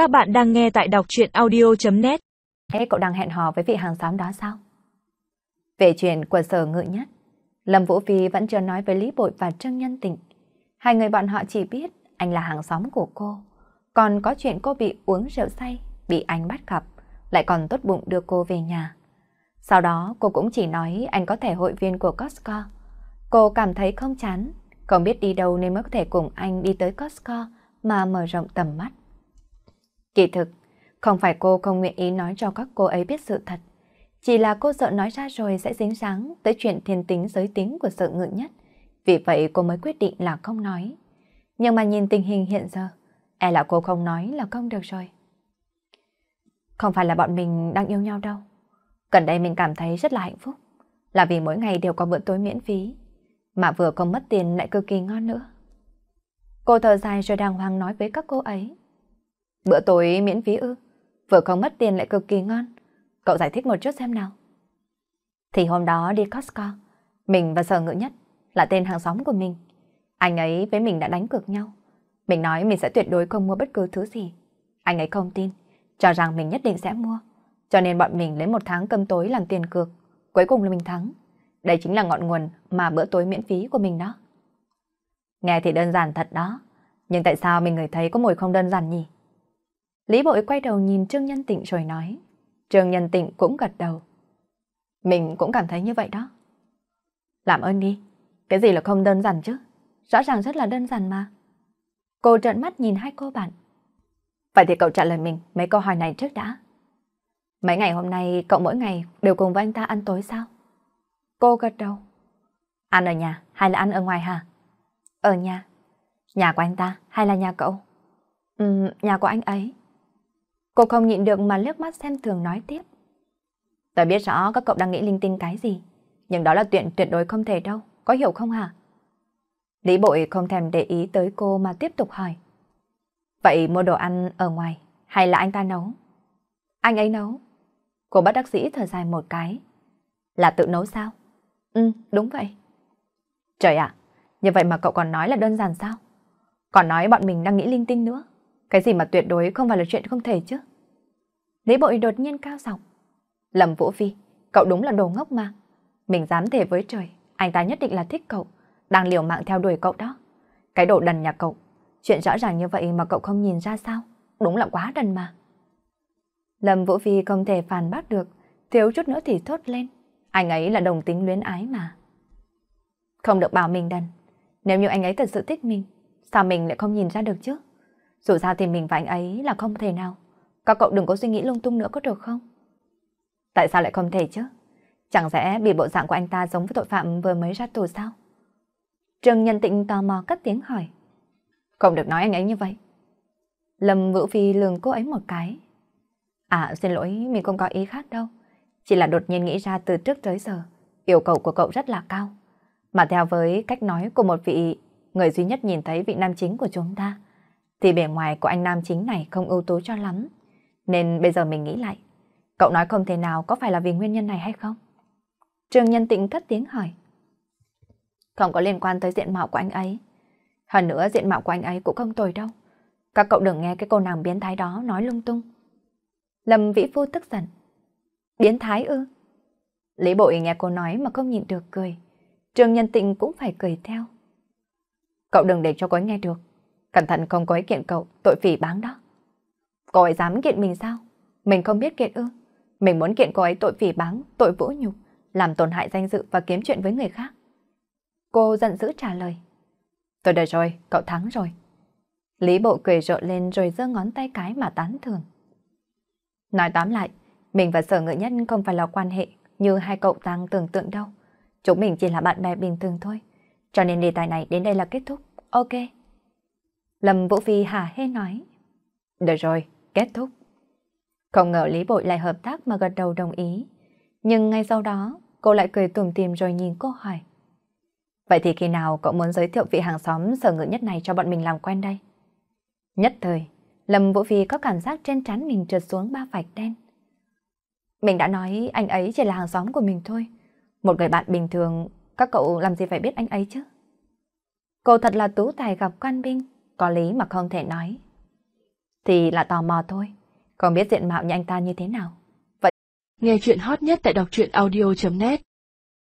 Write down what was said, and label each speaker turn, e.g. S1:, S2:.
S1: Các bạn đang nghe tại đọc truyện audio.net
S2: Thế cậu đang hẹn hò với vị hàng xóm đó sao? Về chuyện của sở ngự nhất, Lâm Vũ Phi vẫn chưa nói với Lý Bội và Trương Nhân Tịnh. Hai người bọn họ chỉ biết anh là hàng xóm của cô. Còn có chuyện cô bị uống rượu say, bị anh bắt gặp, lại còn tốt bụng đưa cô về nhà. Sau đó cô cũng chỉ nói anh có thể hội viên của Costco. Cô cảm thấy không chán, không biết đi đâu nên mới có thể cùng anh đi tới Costco mà mở rộng tầm mắt. Kỳ thực, không phải cô không nguyện ý nói cho các cô ấy biết sự thật. Chỉ là cô sợ nói ra rồi sẽ dính dáng tới chuyện thiên tính giới tính của sự ngự nhất. Vì vậy cô mới quyết định là không nói. Nhưng mà nhìn tình hình hiện giờ, e là cô không nói là không được rồi. Không phải là bọn mình đang yêu nhau đâu. Gần đây mình cảm thấy rất là hạnh phúc. Là vì mỗi ngày đều có bữa tối miễn phí. Mà vừa không mất tiền lại cực kỳ ngon nữa. Cô thở dài rồi đàng hoàng nói với các cô ấy. Bữa tối miễn phí ư? Vừa không mất tiền lại cực kỳ ngon. Cậu giải thích một chút xem nào. Thì hôm đó đi Costco, mình và Sở Ngự Nhất là tên hàng xóm của mình. Anh ấy với mình đã đánh cược nhau. Mình nói mình sẽ tuyệt đối không mua bất cứ thứ gì. Anh ấy không tin, cho rằng mình nhất định sẽ mua. Cho nên bọn mình lấy một tháng cơm tối làm tiền cược. Cuối cùng là mình thắng. Đây chính là ngọn nguồn mà bữa tối miễn phí của mình đó. Nghe thì đơn giản thật đó. Nhưng tại sao mình người thấy có mùi không đơn giản nhỉ? Lý Bội quay đầu nhìn Trương Nhân Tịnh rồi nói. Trương Nhân Tịnh cũng gật đầu. Mình cũng cảm thấy như vậy đó. Làm ơn đi. Cái gì là không đơn giản chứ? Rõ ràng rất là đơn giản mà. Cô trợn mắt nhìn hai cô bạn. Vậy thì cậu trả lời mình mấy câu hỏi này trước đã. Mấy ngày hôm nay cậu mỗi ngày đều cùng với anh ta ăn tối sao? Cô gật đầu. Ăn ở nhà hay là ăn ở ngoài hả? Ở nhà. Nhà của anh ta hay là nhà cậu? Ừ, nhà của anh ấy. Cô không nhịn được mà liếc mắt xem thường nói tiếp. Tôi biết rõ các cậu đang nghĩ linh tinh cái gì, nhưng đó là chuyện tuyệt đối không thể đâu, có hiểu không hả? Lý bội không thèm để ý tới cô mà tiếp tục hỏi. Vậy mua đồ ăn ở ngoài hay là anh ta nấu? Anh ấy nấu. Cô bắt đắc sĩ thở dài một cái. Là tự nấu sao? Ừ, đúng vậy. Trời ạ, như vậy mà cậu còn nói là đơn giản sao? Còn nói bọn mình đang nghĩ linh tinh nữa. Cái gì mà tuyệt đối không phải là chuyện không thể chứ? Lý bội đột nhiên cao giọng. Lầm Vũ Phi, cậu đúng là đồ ngốc mà. Mình dám thề với trời, anh ta nhất định là thích cậu, đang liều mạng theo đuổi cậu đó. Cái đồ đần nhà cậu, chuyện rõ ràng như vậy mà cậu không nhìn ra sao? Đúng là quá đần mà. Lâm Vũ Phi không thể phản bác được, thiếu chút nữa thì thốt lên. Anh ấy là đồng tính luyến ái mà. Không được bảo mình đần. Nếu như anh ấy thật sự thích mình, sao mình lại không nhìn ra được chứ? Dù sao thì mình và anh ấy là không thể nào. Các cậu đừng có suy nghĩ lung tung nữa có được không? Tại sao lại không thể chứ? Chẳng lẽ bị bộ dạng của anh ta giống với tội phạm vừa mới ra tù sao? Trương Nhân Tịnh tò mò cất tiếng hỏi. Không được nói anh ấy như vậy. Lâm Vũ Phi lường cô ấy một cái. À xin lỗi, mình không có ý khác đâu. Chỉ là đột nhiên nghĩ ra từ trước tới giờ, yêu cầu của cậu rất là cao. Mà theo với cách nói của một vị người duy nhất nhìn thấy vị nam chính của chúng ta, thì bề ngoài của anh nam chính này không ưu tú cho lắm. Nên bây giờ mình nghĩ lại, cậu nói không thể nào có phải là vì nguyên nhân này hay không? Trường Nhân Tịnh cất tiếng hỏi. Không có liên quan tới diện mạo của anh ấy. Hơn nữa diện mạo của anh ấy cũng không tồi đâu. Các cậu đừng nghe cái cô nàng biến thái đó nói lung tung. Lâm Vĩ Phu tức giận. Biến thái ư? Lý bội nghe cô nói mà không nhịn được cười. Trường Nhân Tịnh cũng phải cười theo. Cậu đừng để cho cô ấy nghe được. Cẩn thận không có ý kiện cậu, tội phỉ báng đó. Cô ấy dám kiện mình sao? Mình không biết kiện ư. Mình muốn kiện cô ấy tội phỉ báng, tội vũ nhục, làm tổn hại danh dự và kiếm chuyện với người khác. Cô giận dữ trả lời. Tôi đợi rồi, cậu thắng rồi. Lý bộ cười rộ lên rồi giơ ngón tay cái mà tán thường. Nói tóm lại, mình và sở ngự nhất không phải là quan hệ như hai cậu đang tưởng tượng đâu. Chúng mình chỉ là bạn bè bình thường thôi. Cho nên đề tài này đến đây là kết thúc. Ok. Lâm Vũ Phi hả hê nói. Được rồi, kết thúc. Không ngờ Lý Bội lại hợp tác mà gật đầu đồng ý. Nhưng ngay sau đó, cô lại cười tủm tìm rồi nhìn cô hỏi. Vậy thì khi nào cậu muốn giới thiệu vị hàng xóm sở ngữ nhất này cho bọn mình làm quen đây? Nhất thời, Lâm Vũ Phi có cảm giác trên trán mình trượt xuống ba vạch đen. Mình đã nói anh ấy chỉ là hàng xóm của mình thôi. Một người bạn bình thường, các cậu làm gì phải biết anh ấy chứ? Cô thật là tú tài gặp quan binh, có lý mà không thể nói thì là tò mò thôi, không biết diện mạo như anh ta như thế nào.
S1: Nghe chuyện hot nhất tại đọc truyện audio.net